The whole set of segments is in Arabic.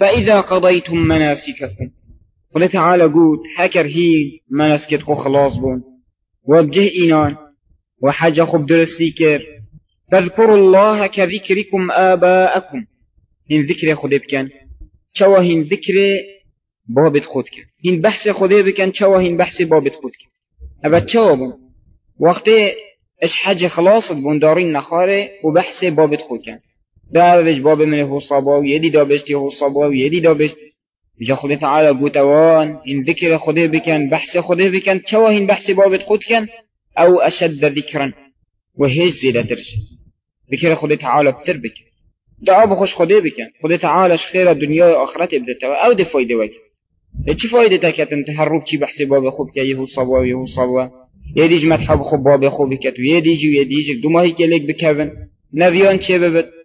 فإذا قضيتم مناسككم. خدا تعالى قوت حكر هي مناسكتكو خلاص بون. وبجه إينان. وحاجة خب درسي كر فاذكروا الله كذكركم آباءكم. هن ذكر خدا بكن. شوا هن ذكر بابت خود كن. هن بحث خدا بكن شوا هن بحث بابت خود كن. أبا شوا بون. وقتی اش حاجة خلاص بون دارين نخاره وبحث بابت خود دابش باب من هو صبا ويدي دابش هو صبا ويدي دابش بجا خدا تعالى قوتوان إن ذكر خدا بكن بحث خدا بكن شوا هن بحث بابت خود كن أو أشد ذكرا وهيج زيادة ترش ذكر خدا تعالى بتر بكن دعا بخوش خدا بكن خدا تعالى خير الدنيا وآخرت ابدتوا أو دي فايدة وكن چی فایده هر روب چی بحث باب خوب که یهو صبا و یهو صبا یه دیج متحب خوب باب خوبی کت و یه دیج و یه دیج. دو ماهی که لیک بکوین. نویان چه ببد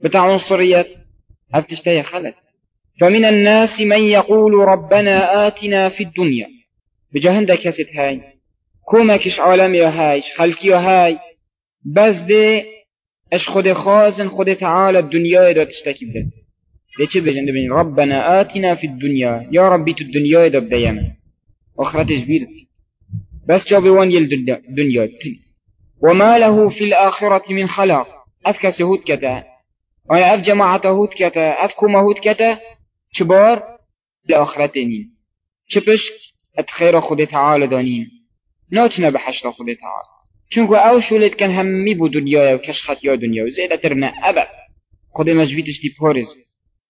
بتاع عنصريات. أفتشتهي خلت فمن الناس من يقول ربنا آتنا في الدنيا. بجهنده كست هاي. كومكش عالمي هايش خلقي هاي بس دي إش خود خازن خود تعالى الدنيا دا تشتكي بدن دي چه بجن ربنا آتنا في الدنيا. يا ربي تو الدنيا دا بديما آخرتش بيرت بس جابي وان يل الدنيا وما له في الآخرة من خلاق. أفكس هود كتا أنا أف جماعة هود كتا أف كوما هود كتا كبار لآخرت نين چپش اتخير خود تعالى دانين ناتنا بحشر خود تعالى چونکو أو شولت كان همي بو دنيا و کش خطیا دنیا. و زیده ترنا ابد. خود مجبیتش دی پارز.